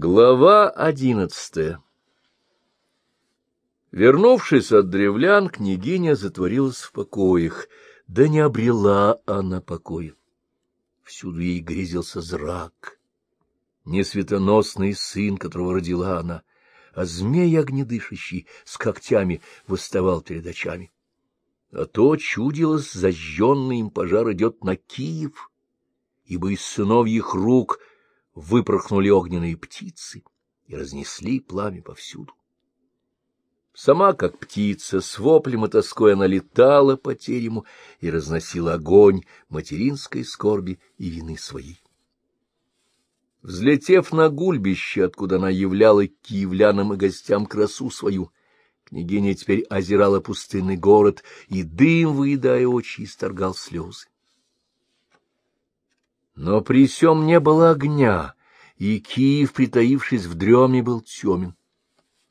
Глава одиннадцатая Вернувшись от древлян, княгиня затворилась в покоях, да не обрела она покоя. Всюду ей грезился зрак, не светоносный сын, которого родила она, а змей огнедышащий с когтями восставал перед очами. А то чудилось, зажженный им пожар идет на Киев, ибо из сыновьих рук выпорхнули огненные птицы и разнесли пламя повсюду. Сама, как птица, с воплем и тоской она летала по терему и разносила огонь материнской скорби и вины своей. Взлетев на гульбище, откуда она являла киевлянам и гостям красу свою, княгиня теперь озирала пустынный город, и дым, выедая очи, исторгал слезы. Но при сём не было огня, и Киев, притаившись в дреме, был темен.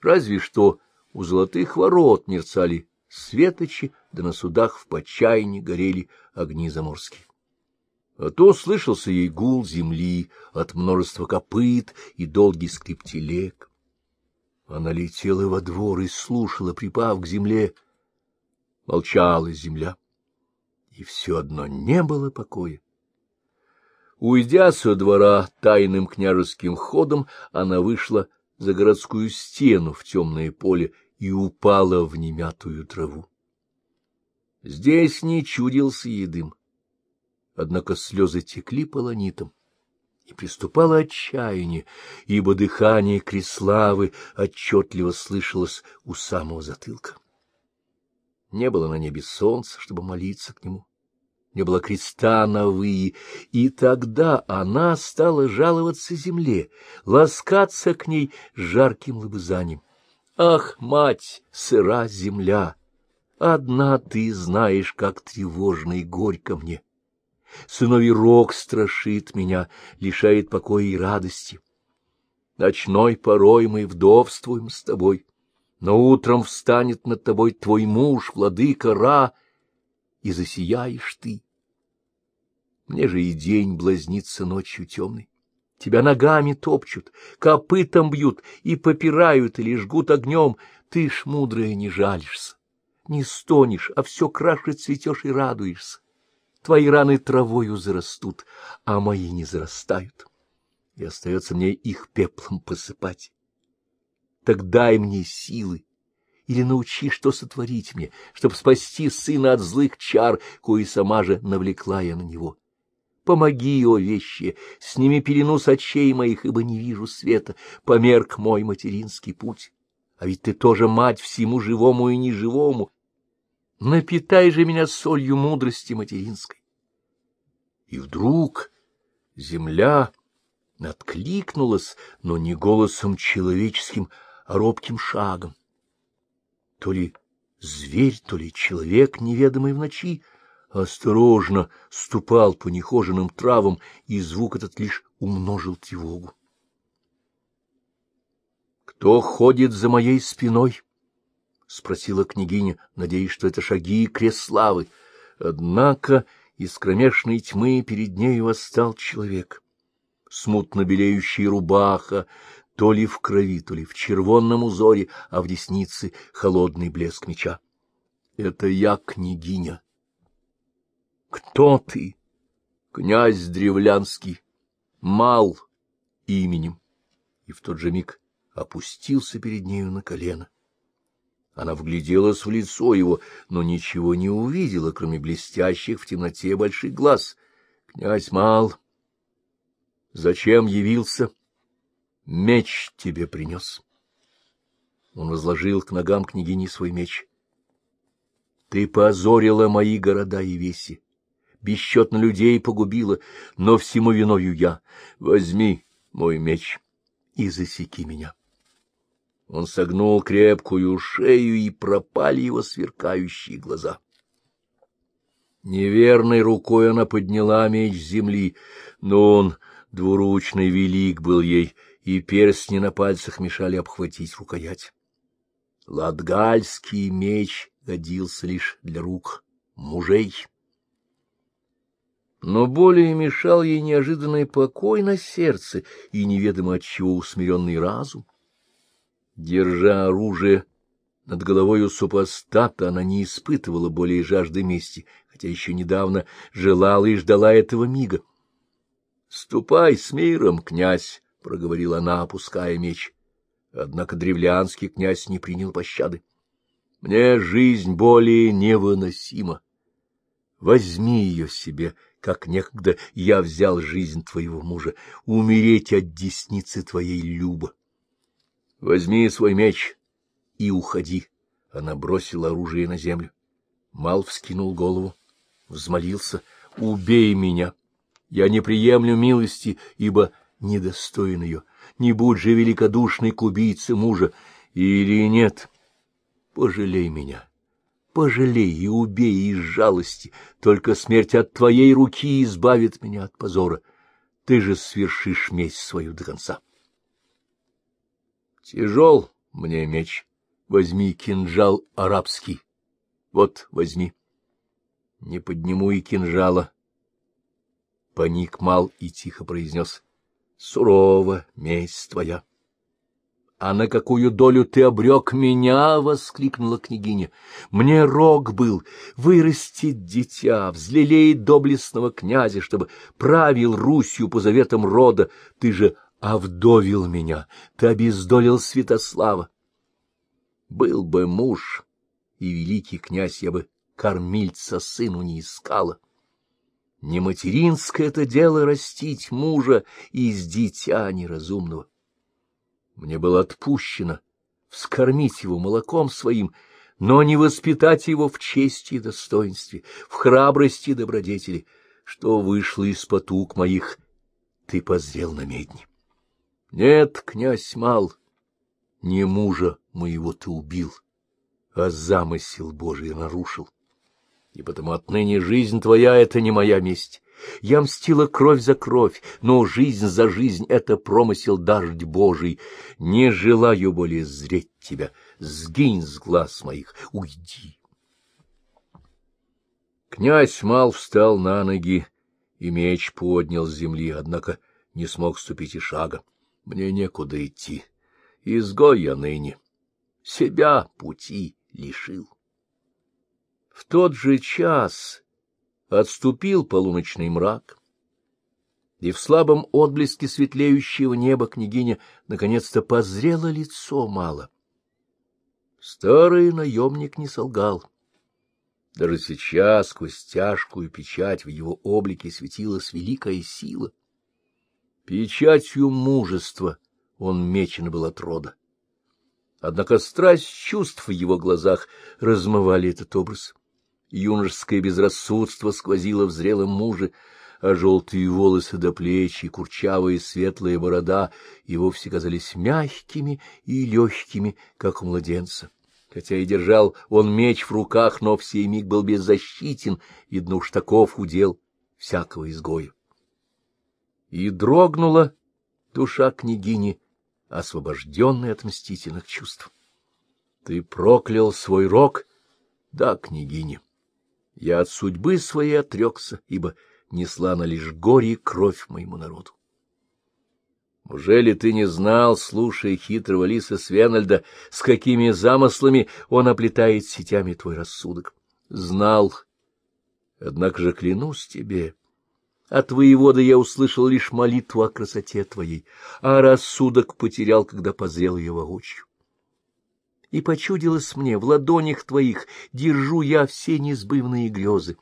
Разве что у золотых ворот мерцали светочи, да на судах в почайне горели огни заморские. А то слышался ей гул земли от множества копыт и долгий скрип телег. Она летела во двор и слушала, припав к земле. Молчала земля, и все одно не было покоя. Уйдя со двора тайным княжеским ходом, она вышла за городскую стену в темное поле и упала в немятую траву. Здесь не чудился едым, однако слезы текли полонитом, и приступало отчаяние, ибо дыхание Креславы отчетливо слышалось у самого затылка. Не было на небе солнца, чтобы молиться к нему не было креста на вы, и тогда она стала жаловаться земле, ласкаться к ней жарким лобызанием. Ах, мать, сыра земля! Одна ты знаешь, как тревожно и горько мне. Сыновий рок страшит меня, лишает покоя и радости. Ночной порой мы вдовствуем с тобой, но утром встанет над тобой твой муж, владыка Ра, и засияешь ты. Мне же и день блазнится ночью темной. Тебя ногами топчут, копытом бьют и попирают или жгут огнем. Ты ж, мудрая, не жалишься, не стонешь, а все краше цветешь и радуешься. Твои раны травою зарастут, а мои не зарастают, и остается мне их пеплом посыпать. Так дай мне силы, или научи, что сотворить мне, чтобы спасти сына от злых чар, кои сама же навлекла я на него. Помоги, о вещи, сними пелену с очей моих, ибо не вижу света, померк мой материнский путь. А ведь ты тоже мать всему живому и неживому. Напитай же меня солью мудрости материнской. И вдруг земля откликнулась, но не голосом человеческим, а робким шагом. То ли зверь, то ли человек, неведомый в ночи, — осторожно ступал по нехоженным травам, и звук этот лишь умножил тревогу. — Кто ходит за моей спиной? — спросила княгиня, надеясь, что это шаги и крест славы. Однако из кромешной тьмы перед нею восстал человек. Смутно белеющий рубаха, то ли в крови, то ли в червонном узоре, а в деснице холодный блеск меча. — Это я, княгиня, кто ты? Князь Древлянский, мал именем. И в тот же миг опустился перед нею на колено. Она вгляделась в лицо его, но ничего не увидела, кроме блестящих в темноте больших глаз. Князь мал, зачем явился? Меч тебе принес. Он возложил к ногам княгини свой меч. Ты позорила мои города и веси бесчетно людей погубила, но всему виною я. Возьми мой меч и засеки меня. Он согнул крепкую шею, и пропали его сверкающие глаза. Неверной рукой она подняла меч земли, но он, двуручный велик был ей, и перстни на пальцах мешали обхватить рукоять. Латгальский меч годился лишь для рук мужей. Но более мешал ей неожиданный покой на сердце и неведомо от чего усмиренный разум. Держа оружие над головой у супостата, она не испытывала более жажды мести, хотя еще недавно желала и ждала этого мига. — Ступай с миром, князь, — проговорила она, опуская меч. Однако древлянский князь не принял пощады. — Мне жизнь более невыносима. Возьми ее себе, как некогда я взял жизнь твоего мужа, умереть от десницы твоей Люба. Возьми свой меч и уходи. Она бросила оружие на землю. Мал вскинул голову, взмолился. — Убей меня! Я не приемлю милости, ибо недостоин ее. Не будь же великодушной к убийце мужа. Или нет? Пожалей меня. Пожалей и убей из жалости. Только смерть от твоей руки избавит меня от позора. Ты же свершишь месть свою до конца. Тяжел мне меч. Возьми кинжал арабский. Вот, возьми. Не подниму и кинжала. Паник мал и тихо произнес. Сурова месть твоя. — А на какую долю ты обрек меня? — воскликнула княгиня. — Мне рог был вырастить дитя, взлелеять доблестного князя, чтобы правил Русью по заветам рода. Ты же овдовил меня, ты обездолил Святослава. Был бы муж и великий князь, я бы кормильца сыну не искала. Не материнское это дело растить мужа из дитя неразумного. Мне было отпущено вскормить его молоком своим, но не воспитать его в чести и достоинстве, в храбрости и добродетели, что вышло из потуг моих, ты позрел на медни. Нет, князь Мал, не мужа моего ты убил, а замысел Божий нарушил. И потому отныне жизнь твоя — это не моя месть. Я мстила кровь за кровь, но жизнь за жизнь — это промысел дождь Божий. Не желаю более зреть тебя. Сгинь с глаз моих, уйди. Князь Мал встал на ноги и меч поднял с земли, однако не смог ступить и шага. Мне некуда идти. Изгой я ныне. Себя пути лишил. В тот же час отступил полуночный мрак, и в слабом отблеске светлеющего неба княгиня наконец-то позрела лицо мало. Старый наемник не солгал. Даже сейчас сквозь тяжкую печать в его облике светилась великая сила. Печатью мужества он мечен был от рода. Однако страсть чувств в его глазах размывали этот образ. Юношеское безрассудство сквозило в зрелом муже, а желтые волосы до плеч и курчавая светлая борода и вовсе казались мягкими и легкими, как у младенца. Хотя и держал он меч в руках, но в сей миг был беззащитен, видно уж таков удел всякого изгоя. И дрогнула душа княгини, освобожденная от мстительных чувств. Ты проклял свой рог? Да, княгиня. Я от судьбы своей отрекся, ибо несла она лишь горе и кровь моему народу. Ужели ты не знал, слушая хитрого лиса Свенальда, с какими замыслами он оплетает сетями твой рассудок? Знал. Однако же клянусь тебе, от воевода я услышал лишь молитву о красоте твоей, а рассудок потерял, когда позрел ее воочию и почудилось мне, в ладонях твоих держу я все несбывные грезы.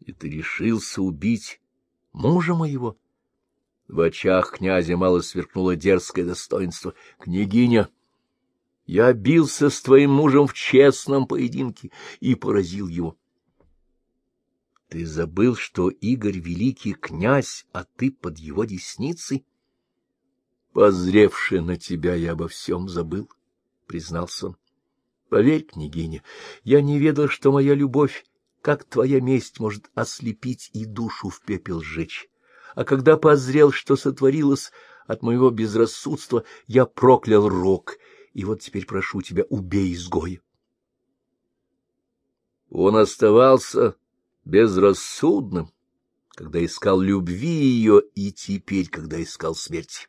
И ты решился убить мужа моего? В очах князя мало сверкнуло дерзкое достоинство. Княгиня, я бился с твоим мужем в честном поединке и поразил его. Ты забыл, что Игорь — великий князь, а ты под его десницей? Позревши на тебя, я обо всем забыл признался он. — Поверь, княгиня, я не ведал, что моя любовь, как твоя месть, может ослепить и душу в пепел сжечь. А когда позрел, что сотворилось от моего безрассудства, я проклял рок, и вот теперь прошу тебя, убей изгоя. Он оставался безрассудным, когда искал любви ее, и теперь, когда искал смерти.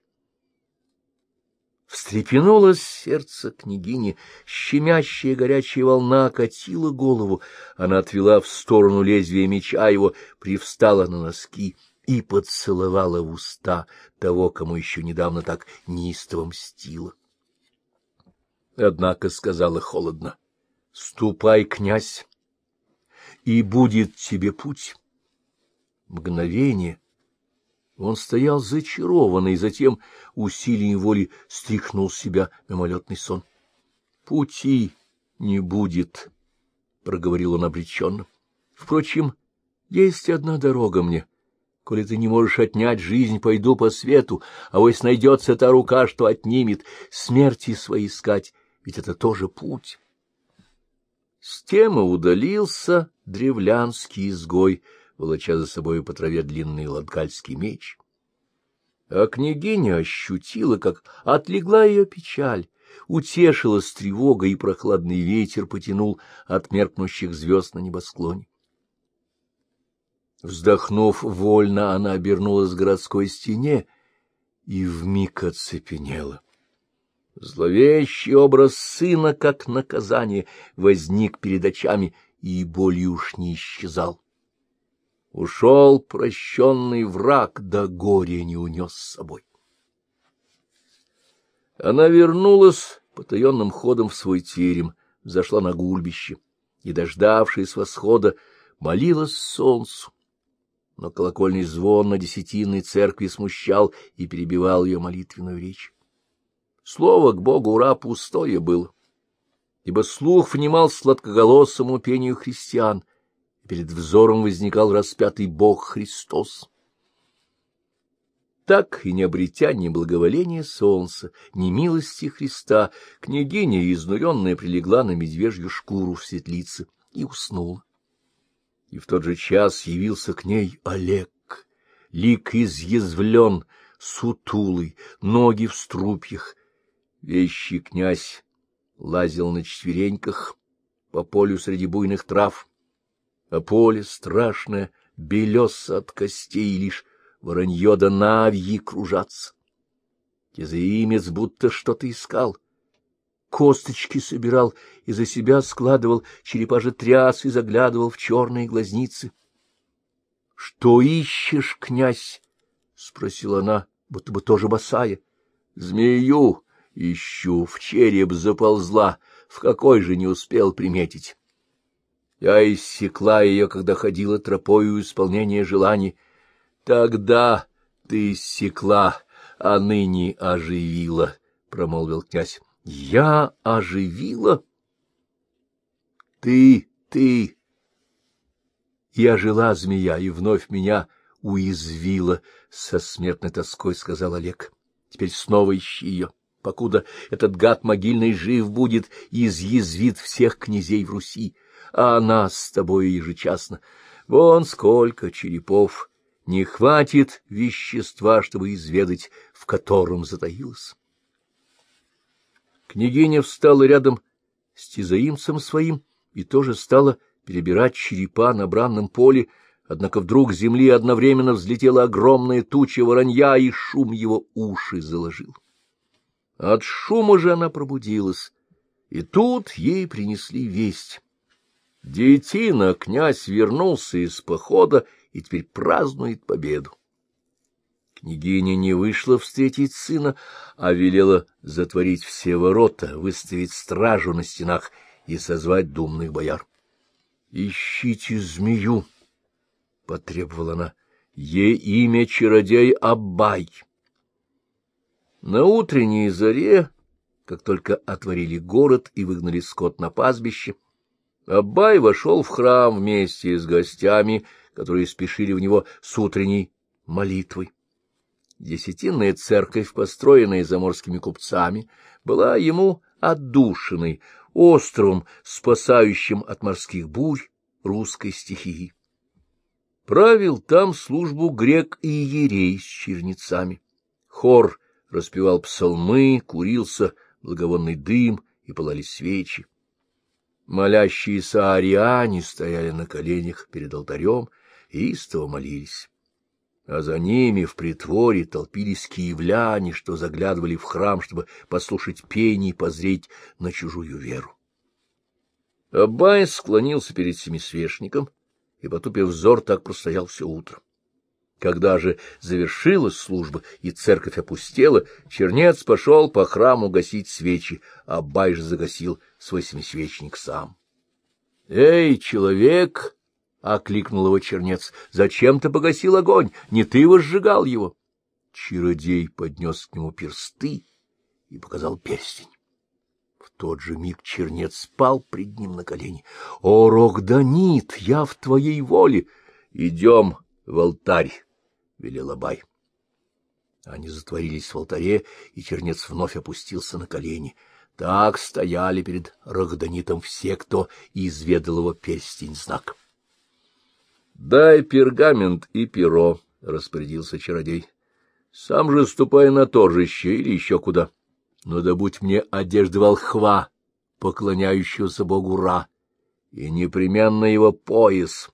Встрепенулось сердце княгини, щемящая горячая волна катила голову. Она отвела в сторону лезвия меча его, привстала на носки и поцеловала в уста того, кому еще недавно так неистово мстила. Однако сказала холодно, — Ступай, князь, и будет тебе путь. Мгновение — он стоял зачарованный, затем усилием воли стряхнул с себя мимолетный сон. — Пути не будет, — проговорил он обреченно. — Впрочем, есть одна дорога мне. Коли ты не можешь отнять жизнь, пойду по свету, а вось найдется та рука, что отнимет, смерти свои искать, ведь это тоже путь. С тема удалился древлянский изгой — волоча за собой по траве длинный латгальский меч. А княгиня ощутила, как отлегла ее печаль, утешилась тревога, и прохладный ветер потянул от меркнущих звезд на небосклоне. Вздохнув вольно, она обернулась к городской стене и вмиг оцепенела. Зловещий образ сына, как наказание, возник перед очами и болью уж не исчезал. Ушел прощенный враг, да горе не унес с собой. Она вернулась потаенным ходом в свой терем, зашла на гульбище и, дождавшись восхода, молилась солнцу. Но колокольный звон на десятинной церкви смущал и перебивал ее молитвенную речь. Слово к Богу ура пустое было, ибо слух внимал сладкоголосому пению христиан, перед взором возникал распятый Бог Христос. Так и не обретя ни благоволения солнца, ни милости Христа, княгиня, изнуренная, прилегла на медвежью шкуру в светлице и уснула. И в тот же час явился к ней Олег, лик изъязвлен, сутулый, ноги в струпьях. Вещий князь лазил на четвереньках по полю среди буйных трав, а поле страшное, белес от костей, лишь воронье да навьи кружатся. Тезаимец будто что-то искал. Косточки собирал и за себя складывал, черепа же тряс и заглядывал в черные глазницы. — Что ищешь, князь? — спросила она, будто бы тоже босая. — Змею ищу, в череп заползла, в какой же не успел приметить. Я иссекла ее, когда ходила тропою исполнения желаний. Тогда ты иссекла, а ныне оживила, — промолвил князь. — Я оживила? — Ты, ты... Я жила, змея, и вновь меня уязвила, — со смертной тоской сказал Олег. — Теперь снова ищи ее, покуда этот гад могильный жив будет и изъязвит всех князей в Руси а она с тобой ежечасно. Вон сколько черепов! Не хватит вещества, чтобы изведать, в котором затаилась. Княгиня встала рядом с тизаимцем своим и тоже стала перебирать черепа на бранном поле, однако вдруг с земли одновременно взлетела огромная туча воронья, и шум его уши заложил. От шума же она пробудилась, и тут ей принесли весть. Детина, князь, вернулся из похода и теперь празднует победу. Княгиня не вышла встретить сына, а велела затворить все ворота, выставить стражу на стенах и созвать думных бояр. — Ищите змею, — потребовала она, — ей имя чародей Абай. На утренней заре, как только отворили город и выгнали скот на пастбище, — Аббай вошел в храм вместе с гостями, которые спешили в него с утренней молитвой. Десятинная церковь, построенная заморскими купцами, была ему отдушиной, островом, спасающим от морских бурь русской стихии. Правил там службу грек и ерей с чернецами. Хор распевал псалмы, курился благовонный дым и пылали свечи. Молящиеся ариане стояли на коленях перед алтарем и истово молились. а за ними в притворе толпились киевляне, что заглядывали в храм, чтобы послушать пение и позреть на чужую веру. Аббай склонился перед семисвешником и, потупив взор, так простоял все утро. Когда же завершилась служба и церковь опустела, чернец пошел по храму гасить свечи, а Аббай же загасил свой семисвечник сам. — Эй, человек! — окликнул его чернец. — Зачем ты погасил огонь? Не ты возжигал его? Чародей поднес к нему персты и показал перстень. В тот же миг чернец спал пред ним на колени. — О, Рогданит, я в твоей воле! Идем в алтарь! — велел Абай. Они затворились в алтаре, и чернец вновь опустился на колени. Так стояли перед Рогданитом все, кто изведал его перстень-знак. — Дай пергамент и перо, — распорядился чародей. — Сам же ступай на торжище или еще куда. Но добудь мне одежды волхва, поклоняющегося богу Ра, и непременно его пояс.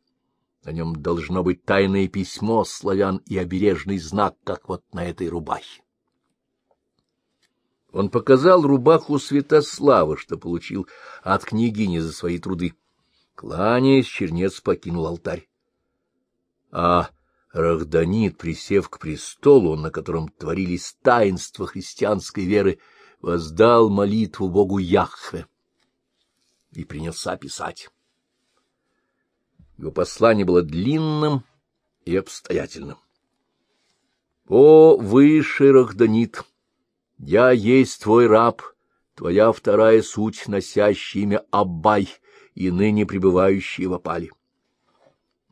На нем должно быть тайное письмо славян и обережный знак, как вот на этой рубахе. Он показал рубаху Святослава, что получил от княгини за свои труды. Кланяясь, чернец покинул алтарь а Рахданит, присев к престолу, на котором творились таинства христианской веры, воздал молитву Богу Яхве и принялся писать. Его послание было длинным и обстоятельным. «О, высший Рахданит! Я есть твой раб, твоя вторая суть, носящая имя Аббай и ныне пребывающий в опале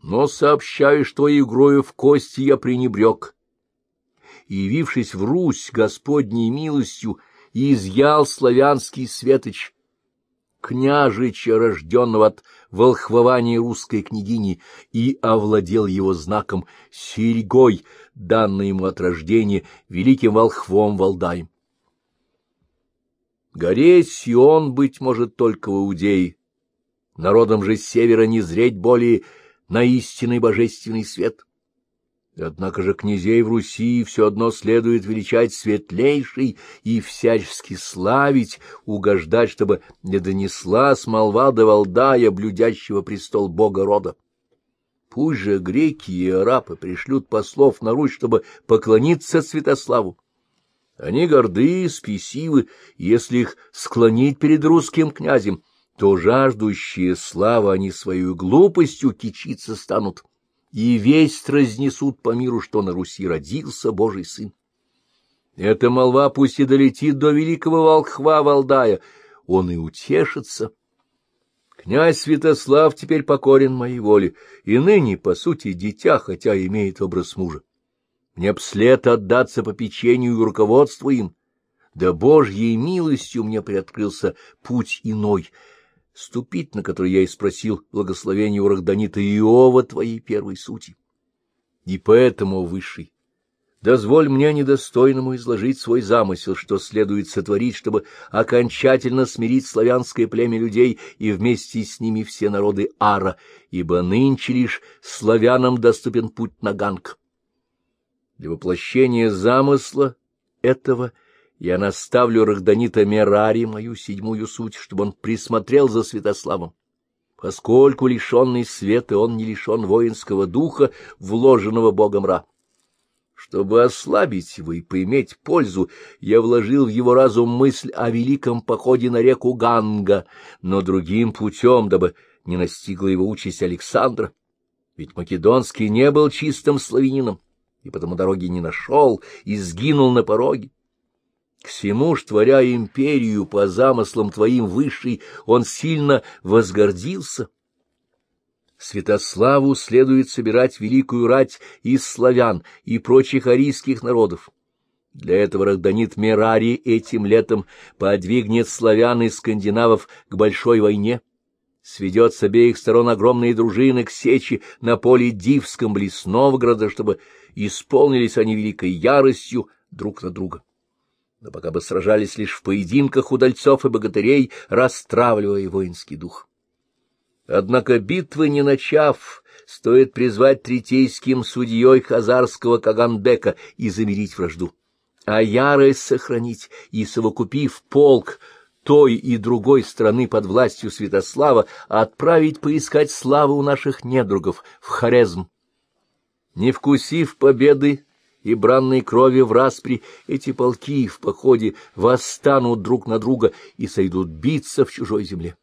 но сообщаю, что игрою в кости я пренебрег. Явившись в Русь Господней милостью, изъял славянский светоч, княжича, рожденного от волхвования русской княгини, и овладел его знаком серьгой, данной ему от рождения великим волхвом Валдаем. Гореть и он, быть может, только в Иудее, народом же севера не зреть более на истинный божественный свет. Однако же князей в Руси все одно следует величать светлейший и всячески славить, угождать, чтобы не донесла смолва до Валдая, блюдящего престол бога рода. Пусть же греки и арабы пришлют послов на Русь, чтобы поклониться Святославу. Они горды, спесивы, если их склонить перед русским князем — то жаждущие славы они свою глупостью кичиться станут, и весть разнесут по миру, что на Руси родился Божий сын. Эта молва пусть и долетит до великого волхва Валдая, он и утешится. Князь Святослав теперь покорен моей воле, и ныне, по сути, дитя, хотя имеет образ мужа. Мне б след отдаться по печенью и руководству им, да Божьей милостью мне приоткрылся путь иной — ступить на который я и спросил благословение у Рахданита Иова твоей первой сути. И поэтому, Высший, дозволь мне недостойному изложить свой замысел, что следует сотворить, чтобы окончательно смирить славянское племя людей и вместе с ними все народы Ара, ибо нынче лишь славянам доступен путь на Ганг. Для воплощения замысла этого — я наставлю Рахданита Мерари, мою седьмую суть, чтобы он присмотрел за Святославом. Поскольку лишенный света, он не лишен воинского духа, вложенного богом Ра. Чтобы ослабить его и поиметь пользу, я вложил в его разум мысль о великом походе на реку Ганга, но другим путем, дабы не настигла его участь Александра. Ведь Македонский не был чистым славянином, и потому дороги не нашел и сгинул на пороге. К всему ж, творя империю по замыслам твоим высшей, он сильно возгордился. Святославу следует собирать великую рать из славян и прочих арийских народов. Для этого Рахданит Мерари этим летом подвигнет славян и скандинавов к большой войне, сведет с обеих сторон огромные дружины к сечи на поле Дивском близ Новгорода, чтобы исполнились они великой яростью друг на друга но пока бы сражались лишь в поединках удальцов и богатырей, расстравливая воинский дух. Однако битвы не начав, стоит призвать третейским судьей хазарского Каганбека и замерить вражду, а ярость сохранить и, совокупив полк той и другой страны под властью Святослава, отправить поискать славы у наших недругов в Хорезм. Не вкусив победы и бранной крови в распри, эти полки в походе восстанут друг на друга и сойдут биться в чужой земле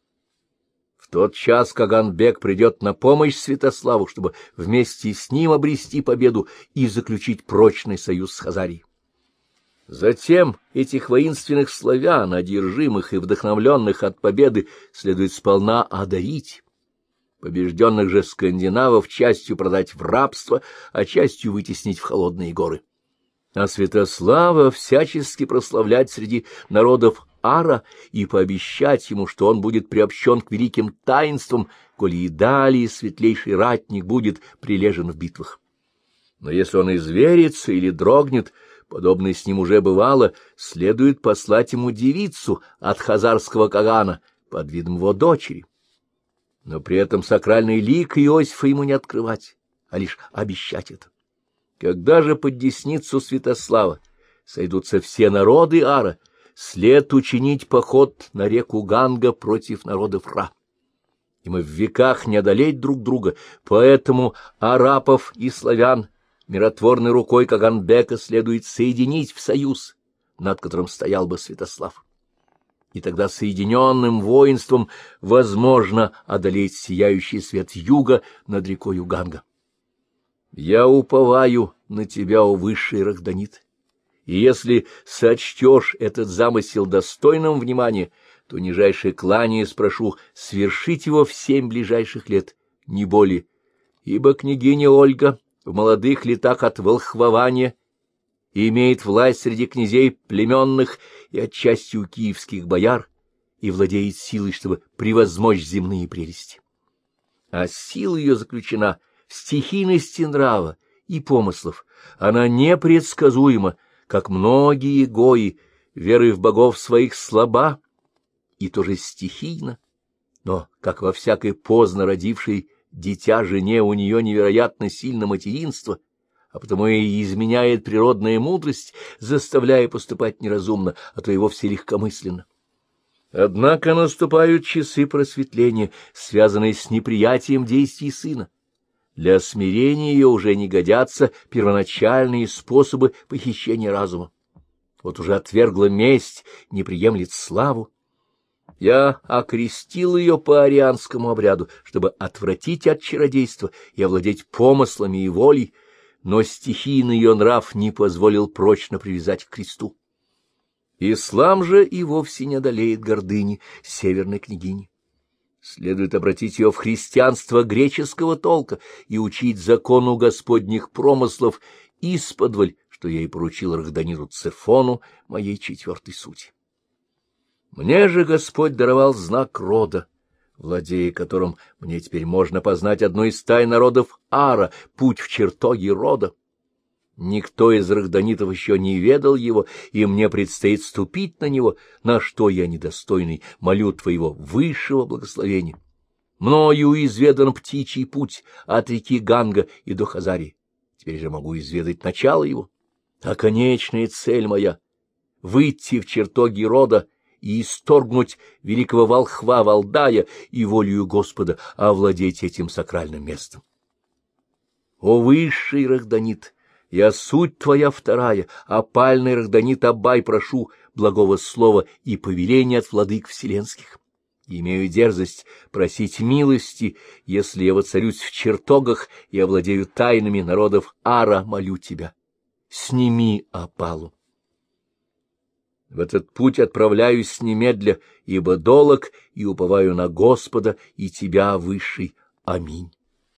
тот час Каганбек придет на помощь Святославу, чтобы вместе с ним обрести победу и заключить прочный союз с Хазарией. Затем этих воинственных славян, одержимых и вдохновленных от победы, следует сполна одарить. Побежденных же скандинавов частью продать в рабство, а частью вытеснить в холодные горы. А Святослава всячески прославлять среди народов Ара и пообещать ему, что он будет приобщен к великим таинствам, коли и далее светлейший ратник будет прилежен в битвах. Но если он изверится или дрогнет, подобное с ним уже бывало, следует послать ему девицу от хазарского Кагана под видом его дочери. Но при этом сакральный лик Иосифа ему не открывать, а лишь обещать это. Когда же под десницу Святослава сойдутся все народы Ара, след учинить поход на реку Ганга против народов Ра. И мы в веках не одолеть друг друга, поэтому арапов и славян миротворной рукой Каганбека следует соединить в союз, над которым стоял бы Святослав. И тогда соединенным воинством возможно одолеть сияющий свет юга над рекой Ганга. Я уповаю на тебя, о высший Рахданит, и если сочтешь этот замысел достойным внимания, то нижайшее клание спрошу свершить его в семь ближайших лет, не более, ибо княгиня Ольга в молодых летах от волхвования имеет власть среди князей племенных и отчасти у киевских бояр и владеет силой, чтобы превозмочь земные прелести. А сила ее заключена в стихийности нрава и помыслов, она непредсказуема, как многие гои, веры в богов своих слаба, и тоже стихийно, но, как во всякой поздно родившей дитя жене, у нее невероятно сильно материнство, а потому и изменяет природная мудрость, заставляя поступать неразумно, а то и вовсе легкомысленно. Однако наступают часы просветления, связанные с неприятием действий сына. Для смирения ее уже не годятся первоначальные способы похищения разума. Вот уже отвергла месть, не приемлет славу. Я окрестил ее по арианскому обряду, чтобы отвратить от чародейства и овладеть помыслами и волей, но стихийный ее нрав не позволил прочно привязать к кресту. Ислам же и вовсе не одолеет гордыни северной княгини. Следует обратить ее в христианство греческого толка и учить закону господних промыслов исподволь, что я и поручил Рахданиру Цефону, моей четвертой сути. Мне же Господь даровал знак рода, владея которым мне теперь можно познать одну из тай народов Ара, путь в чертоги рода. Никто из рахданитов еще не ведал его, и мне предстоит ступить на него, на что я недостойный, молю твоего высшего благословения. Мною изведан птичий путь от реки Ганга и до Хазари. Теперь же могу изведать начало его. А конечная цель моя — выйти в чертоги рода и исторгнуть великого волхва Валдая и волею Господа овладеть этим сакральным местом. О высший Рахданит! Я суть твоя вторая, а пальный Рахданит Абай прошу благого слова и повеления от владык вселенских. Имею дерзость просить милости, если я воцарюсь в чертогах и овладею тайнами народов Ара, молю тебя. Сними опалу. В этот путь отправляюсь немедля, ибо долог и уповаю на Господа и тебя, Высший. Аминь.